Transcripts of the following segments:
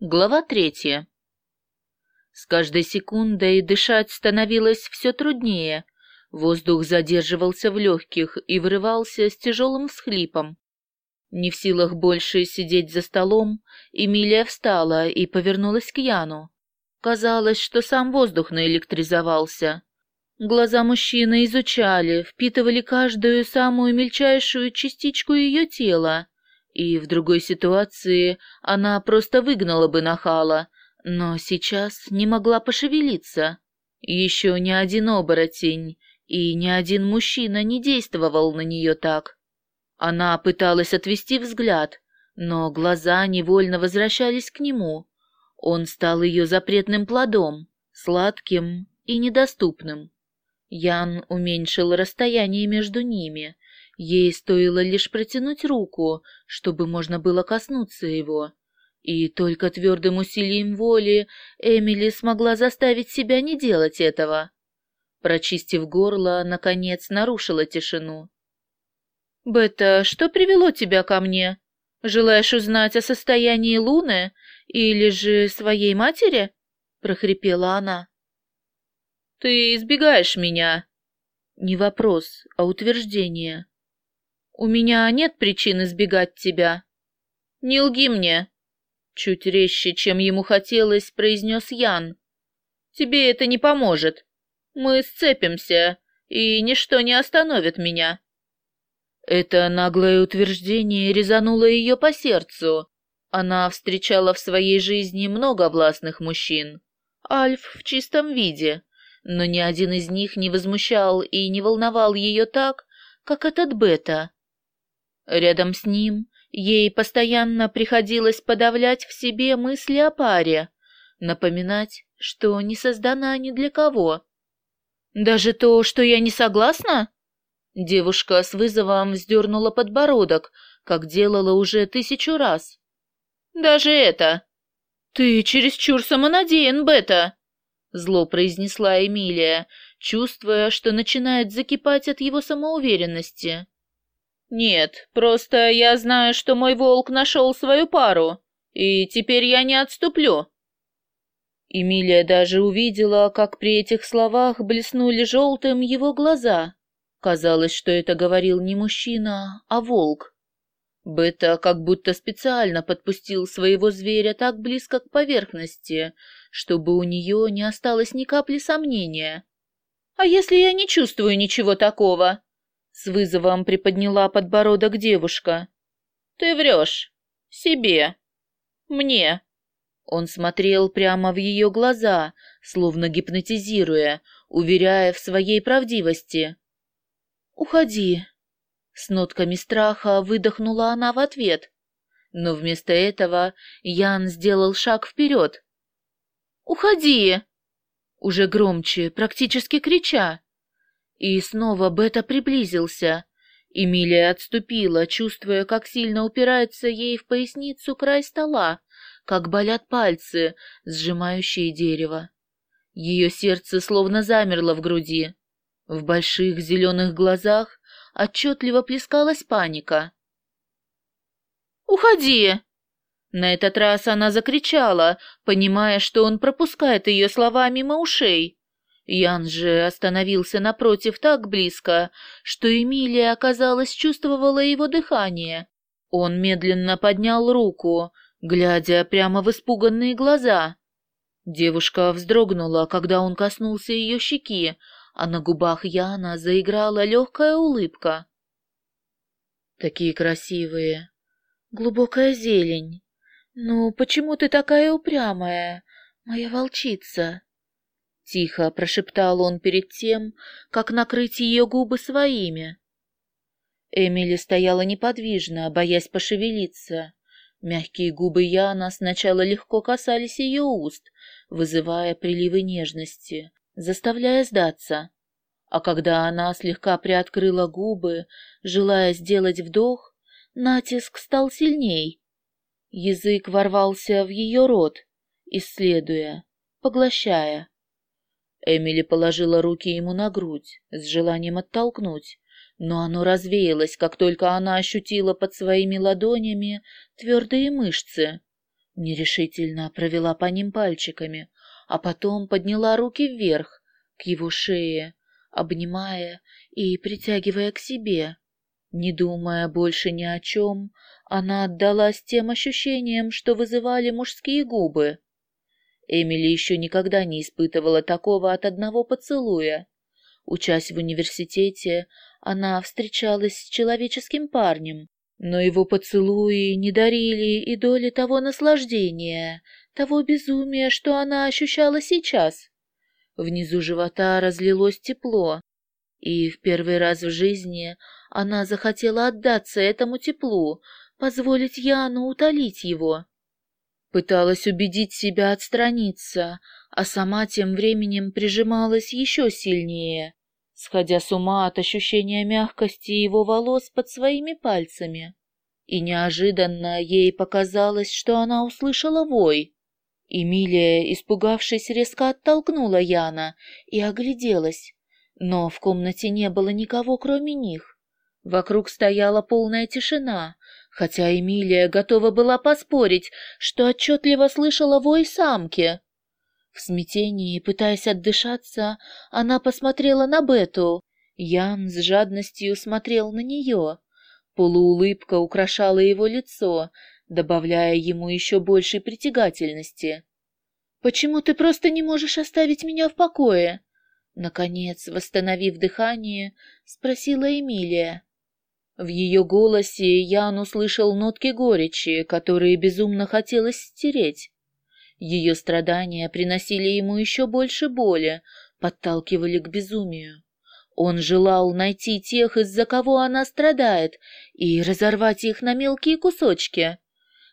Глава третья. С каждой секундой дышать становилось все труднее. Воздух задерживался в легких и вырывался с тяжелым всхлипом. Не в силах больше сидеть за столом, Эмилия встала и повернулась к Яну. Казалось, что сам воздух наэлектризовался. Глаза мужчины изучали, впитывали каждую самую мельчайшую частичку ее тела, и в другой ситуации она просто выгнала бы нахала, но сейчас не могла пошевелиться. Еще ни один оборотень и ни один мужчина не действовал на нее так. Она пыталась отвести взгляд, но глаза невольно возвращались к нему. Он стал ее запретным плодом, сладким и недоступным. Ян уменьшил расстояние между ними, Ей стоило лишь протянуть руку, чтобы можно было коснуться его. И только твердым усилием воли Эмили смогла заставить себя не делать этого. Прочистив горло, наконец нарушила тишину. «Бета, что привело тебя ко мне? Желаешь узнать о состоянии Луны или же своей матери?» — прохрипела она. «Ты избегаешь меня». Не вопрос, а утверждение. У меня нет причин избегать тебя. Не лги мне. Чуть резче, чем ему хотелось, произнес Ян. Тебе это не поможет. Мы сцепимся, и ничто не остановит меня. Это наглое утверждение резануло ее по сердцу. Она встречала в своей жизни много властных мужчин. Альф в чистом виде, но ни один из них не возмущал и не волновал ее так, как этот Бета. Рядом с ним ей постоянно приходилось подавлять в себе мысли о паре, напоминать, что не создана ни для кого. «Даже то, что я не согласна?» Девушка с вызовом вздернула подбородок, как делала уже тысячу раз. «Даже это!» «Ты чересчур самонадеян, Бета!» Зло произнесла Эмилия, чувствуя, что начинает закипать от его самоуверенности. «Нет, просто я знаю, что мой волк нашел свою пару, и теперь я не отступлю». Эмилия даже увидела, как при этих словах блеснули желтым его глаза. Казалось, что это говорил не мужчина, а волк. Бета как будто специально подпустил своего зверя так близко к поверхности, чтобы у нее не осталось ни капли сомнения. «А если я не чувствую ничего такого?» С вызовом приподняла подбородок девушка. «Ты врешь. Себе. Мне». Он смотрел прямо в ее глаза, словно гипнотизируя, уверяя в своей правдивости. «Уходи!» С нотками страха выдохнула она в ответ. Но вместо этого Ян сделал шаг вперед. «Уходи!» Уже громче, практически крича. И снова Бета приблизился. Эмилия отступила, чувствуя, как сильно упирается ей в поясницу край стола, как болят пальцы, сжимающие дерево. Ее сердце словно замерло в груди. В больших зеленых глазах отчетливо плескалась паника. «Уходи!» На этот раз она закричала, понимая, что он пропускает ее слова мимо ушей. Ян же остановился напротив так близко, что Эмилия, оказалось, чувствовала его дыхание. Он медленно поднял руку, глядя прямо в испуганные глаза. Девушка вздрогнула, когда он коснулся ее щеки, а на губах Яна заиграла легкая улыбка. «Такие красивые. Глубокая зелень. Ну, почему ты такая упрямая, моя волчица?» Тихо прошептал он перед тем, как накрыть ее губы своими. Эмили стояла неподвижно, боясь пошевелиться. Мягкие губы Яна сначала легко касались ее уст, вызывая приливы нежности, заставляя сдаться. А когда она слегка приоткрыла губы, желая сделать вдох, натиск стал сильней. Язык ворвался в ее рот, исследуя, поглощая. Эмили положила руки ему на грудь с желанием оттолкнуть, но оно развеялось, как только она ощутила под своими ладонями твердые мышцы. Нерешительно провела по ним пальчиками, а потом подняла руки вверх, к его шее, обнимая и притягивая к себе. Не думая больше ни о чем, она отдалась тем ощущениям, что вызывали мужские губы. Эмили еще никогда не испытывала такого от одного поцелуя. Учась в университете, она встречалась с человеческим парнем, но его поцелуи не дарили и доли того наслаждения, того безумия, что она ощущала сейчас. Внизу живота разлилось тепло, и в первый раз в жизни она захотела отдаться этому теплу, позволить Яну утолить его. Пыталась убедить себя отстраниться, а сама тем временем прижималась еще сильнее, сходя с ума от ощущения мягкости его волос под своими пальцами. И неожиданно ей показалось, что она услышала вой. Эмилия, испугавшись, резко оттолкнула Яна и огляделась, но в комнате не было никого, кроме них. Вокруг стояла полная тишина, хотя Эмилия готова была поспорить, что отчетливо слышала вой самки. В смятении, пытаясь отдышаться, она посмотрела на Бету. Ян с жадностью смотрел на нее. Полуулыбка украшала его лицо, добавляя ему еще большей притягательности. «Почему ты просто не можешь оставить меня в покое?» Наконец, восстановив дыхание, спросила Эмилия. В ее голосе Ян услышал нотки горечи, которые безумно хотелось стереть. Ее страдания приносили ему еще больше боли, подталкивали к безумию. Он желал найти тех, из-за кого она страдает, и разорвать их на мелкие кусочки.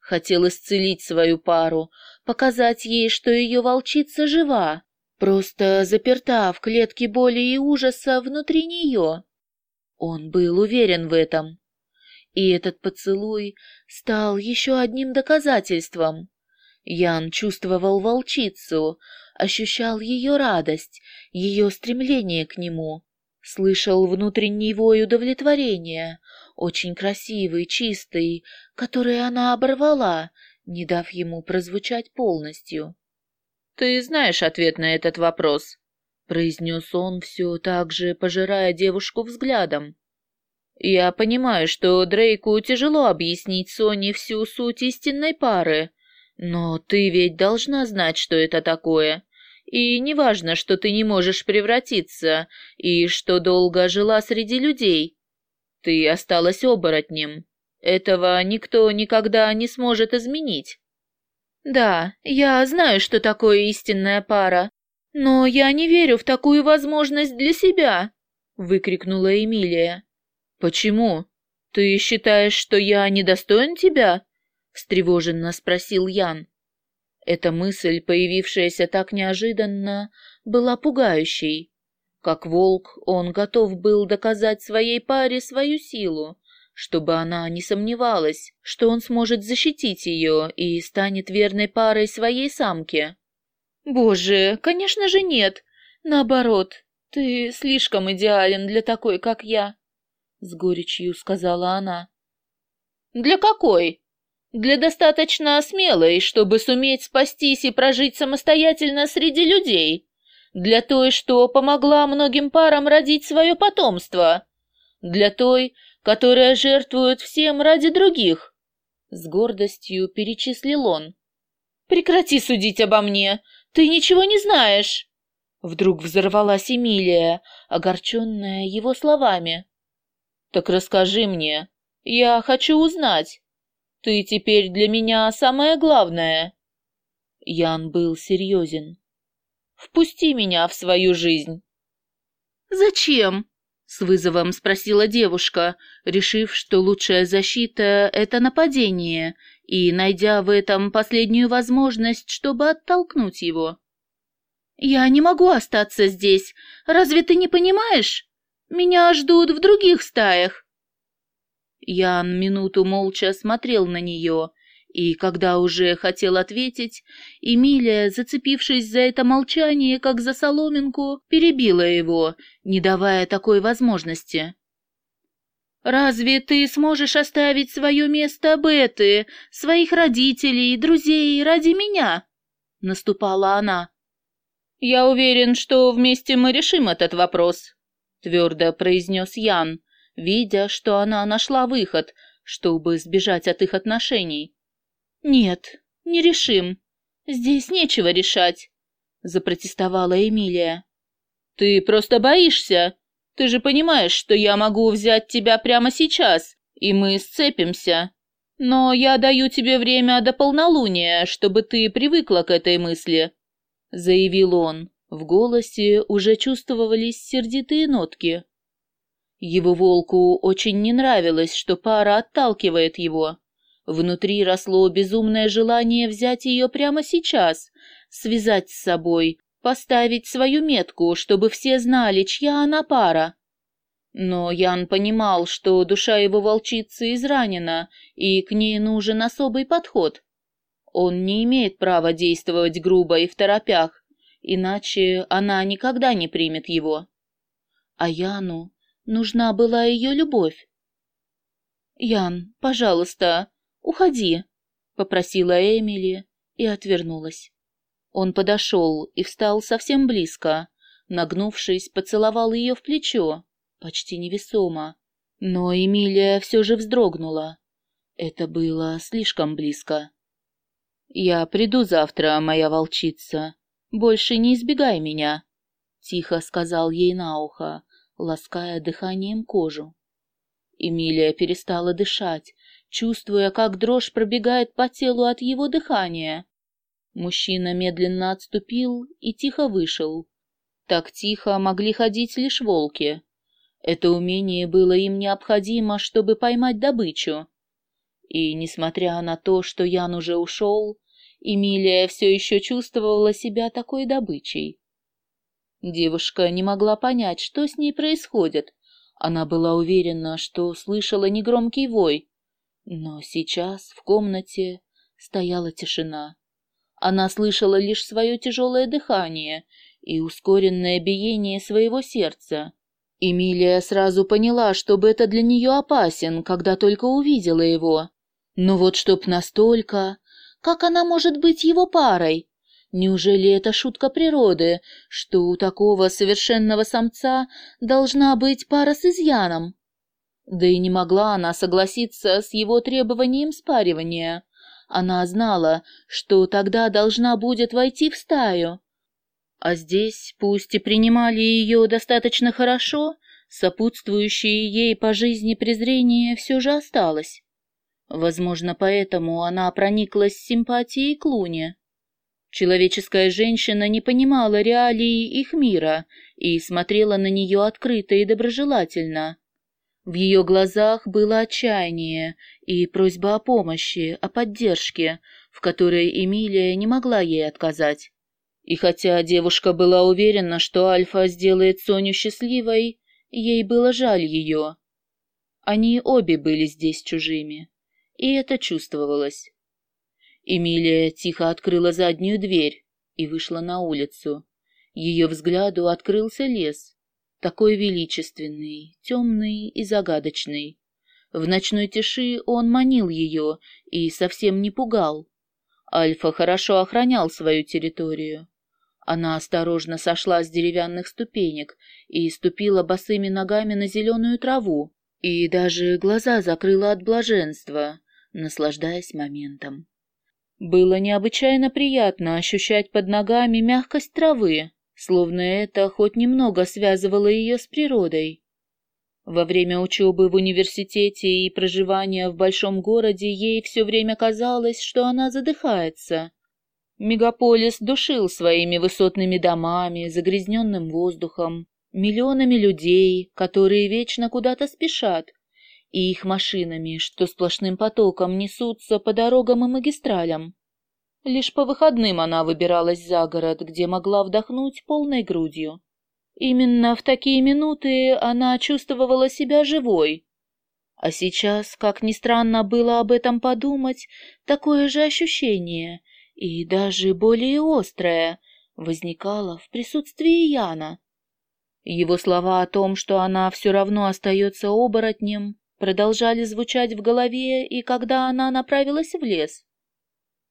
Хотел исцелить свою пару, показать ей, что ее волчица жива, просто заперта в клетке боли и ужаса внутри нее. Он был уверен в этом. И этот поцелуй стал еще одним доказательством. Ян чувствовал волчицу, ощущал ее радость, ее стремление к нему, слышал внутренний вой удовлетворения, очень красивый, чистый, который она оборвала, не дав ему прозвучать полностью. «Ты знаешь ответ на этот вопрос?» Произнес он, все так же пожирая девушку взглядом. «Я понимаю, что Дрейку тяжело объяснить Соне всю суть истинной пары, но ты ведь должна знать, что это такое. И неважно, что ты не можешь превратиться, и что долго жила среди людей. Ты осталась оборотнем. Этого никто никогда не сможет изменить». «Да, я знаю, что такое истинная пара, «Но я не верю в такую возможность для себя!» — выкрикнула Эмилия. «Почему? Ты считаешь, что я недостоин тебя?» — встревоженно спросил Ян. Эта мысль, появившаяся так неожиданно, была пугающей. Как волк, он готов был доказать своей паре свою силу, чтобы она не сомневалась, что он сможет защитить ее и станет верной парой своей самке. Боже, конечно же нет. Наоборот, ты слишком идеален для такой, как я, с горечью сказала она. Для какой? Для достаточно смелой, чтобы суметь спастись и прожить самостоятельно среди людей. Для той, что помогла многим парам родить свое потомство. Для той, которая жертвует всем ради других. С гордостью перечислил он. Прекрати судить обо мне. Ты ничего не знаешь!» Вдруг взорвалась Эмилия, огорченная его словами. «Так расскажи мне. Я хочу узнать. Ты теперь для меня самое главное». Ян был серьезен. «Впусти меня в свою жизнь». «Зачем?» — с вызовом спросила девушка, решив, что лучшая защита — это нападение, и найдя в этом последнюю возможность, чтобы оттолкнуть его. «Я не могу остаться здесь. Разве ты не понимаешь? Меня ждут в других стаях». Ян минуту молча смотрел на нее, и когда уже хотел ответить, Эмилия, зацепившись за это молчание, как за соломинку, перебила его, не давая такой возможности. Разве ты сможешь оставить свое место Беты, своих родителей, друзей ради меня?» Наступала она. «Я уверен, что вместе мы решим этот вопрос», — твердо произнес Ян, видя, что она нашла выход, чтобы сбежать от их отношений. «Нет, не решим. Здесь нечего решать», — запротестовала Эмилия. «Ты просто боишься. Ты же понимаешь, что я могу взять тебя прямо сейчас, и мы сцепимся. Но я даю тебе время до полнолуния, чтобы ты привыкла к этой мысли», — заявил он. В голосе уже чувствовались сердитые нотки. Его волку очень не нравилось, что пара отталкивает его. Внутри росло безумное желание взять ее прямо сейчас, связать с собой, поставить свою метку, чтобы все знали, чья она пара. Но Ян понимал, что душа его волчицы изранена, и к ней нужен особый подход. Он не имеет права действовать грубо и в торопях, иначе она никогда не примет его. А Яну нужна была ее любовь. «Ян, пожалуйста, уходи», — попросила Эмили и отвернулась. Он подошел и встал совсем близко, нагнувшись, поцеловал ее в плечо, почти невесомо. Но Эмилия все же вздрогнула. Это было слишком близко. «Я приду завтра, моя волчица. Больше не избегай меня», — тихо сказал ей на ухо, лаская дыханием кожу. Эмилия перестала дышать, чувствуя, как дрожь пробегает по телу от его дыхания. Мужчина медленно отступил и тихо вышел. Так тихо могли ходить лишь волки. Это умение было им необходимо, чтобы поймать добычу. И, несмотря на то, что Ян уже ушел, Эмилия все еще чувствовала себя такой добычей. Девушка не могла понять, что с ней происходит. Она была уверена, что слышала негромкий вой. Но сейчас в комнате стояла тишина. Она слышала лишь свое тяжелое дыхание и ускоренное биение своего сердца. Эмилия сразу поняла, что Бета для нее опасен, когда только увидела его. Но вот чтоб настолько... Как она может быть его парой? Неужели это шутка природы, что у такого совершенного самца должна быть пара с изъяном? Да и не могла она согласиться с его требованием спаривания. Она знала, что тогда должна будет войти в стаю. А здесь, пусть и принимали ее достаточно хорошо, сопутствующее ей по жизни презрение все же осталось. Возможно, поэтому она прониклась симпатией к Луне. Человеческая женщина не понимала реалий их мира и смотрела на нее открыто и доброжелательно. В ее глазах было отчаяние и просьба о помощи, о поддержке, в которой Эмилия не могла ей отказать. И хотя девушка была уверена, что Альфа сделает Соню счастливой, ей было жаль ее. Они обе были здесь чужими и это чувствовалось. Эмилия тихо открыла заднюю дверь и вышла на улицу. Ее взгляду открылся лес, такой величественный, темный и загадочный. В ночной тиши он манил ее и совсем не пугал. Альфа хорошо охранял свою территорию. Она осторожно сошла с деревянных ступенек и ступила босыми ногами на зеленую траву, и даже глаза закрыла от блаженства, наслаждаясь моментом. Было необычайно приятно ощущать под ногами мягкость травы, словно это хоть немного связывало ее с природой. Во время учебы в университете и проживания в большом городе ей все время казалось, что она задыхается. Мегаполис душил своими высотными домами, загрязненным воздухом, миллионами людей, которые вечно куда-то спешат, и их машинами, что сплошным потоком несутся по дорогам и магистралям. Лишь по выходным она выбиралась за город, где могла вдохнуть полной грудью. Именно в такие минуты она чувствовала себя живой. А сейчас, как ни странно было об этом подумать, такое же ощущение, и даже более острое, возникало в присутствии Яна. Его слова о том, что она все равно остается оборотнем, продолжали звучать в голове и когда она направилась в лес.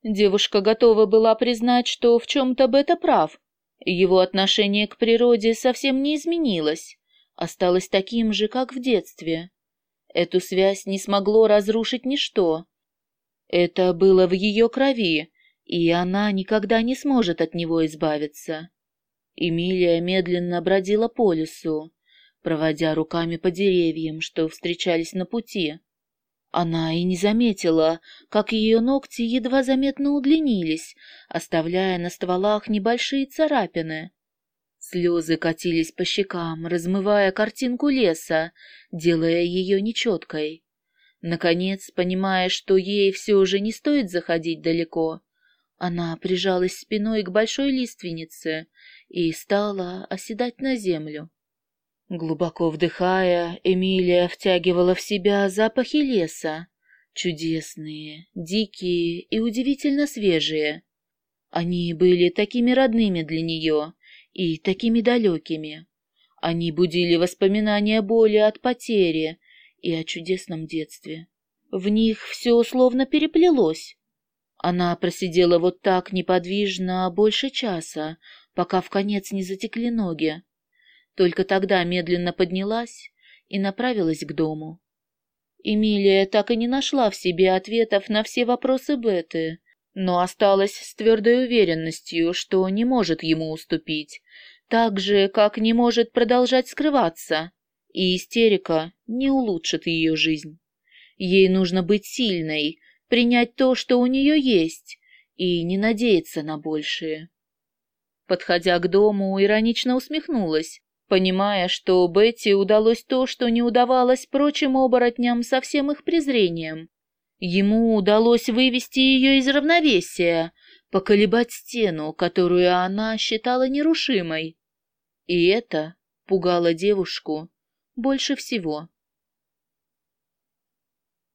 Девушка готова была признать, что в чем-то Бета прав. Его отношение к природе совсем не изменилось, осталось таким же, как в детстве. Эту связь не смогло разрушить ничто. Это было в ее крови, и она никогда не сможет от него избавиться. Эмилия медленно бродила по лесу, проводя руками по деревьям, что встречались на пути. Она и не заметила, как ее ногти едва заметно удлинились, оставляя на стволах небольшие царапины. Слезы катились по щекам, размывая картинку леса, делая ее нечеткой. Наконец, понимая, что ей все же не стоит заходить далеко, она прижалась спиной к большой лиственнице и стала оседать на землю. Глубоко вдыхая, Эмилия втягивала в себя запахи леса, чудесные, дикие и удивительно свежие. Они были такими родными для нее и такими далекими. Они будили воспоминания боли от потери и о чудесном детстве. В них все словно переплелось. Она просидела вот так неподвижно больше часа, пока в конец не затекли ноги. Только тогда медленно поднялась и направилась к дому. Эмилия так и не нашла в себе ответов на все вопросы Беты, но осталась с твердой уверенностью, что не может ему уступить, так же, как не может продолжать скрываться, и истерика не улучшит ее жизнь. Ей нужно быть сильной, принять то, что у нее есть, и не надеяться на большее. Подходя к дому, иронично усмехнулась, понимая, что Бетти удалось то, что не удавалось прочим оборотням со всем их презрением. Ему удалось вывести ее из равновесия, поколебать стену, которую она считала нерушимой. И это пугало девушку больше всего.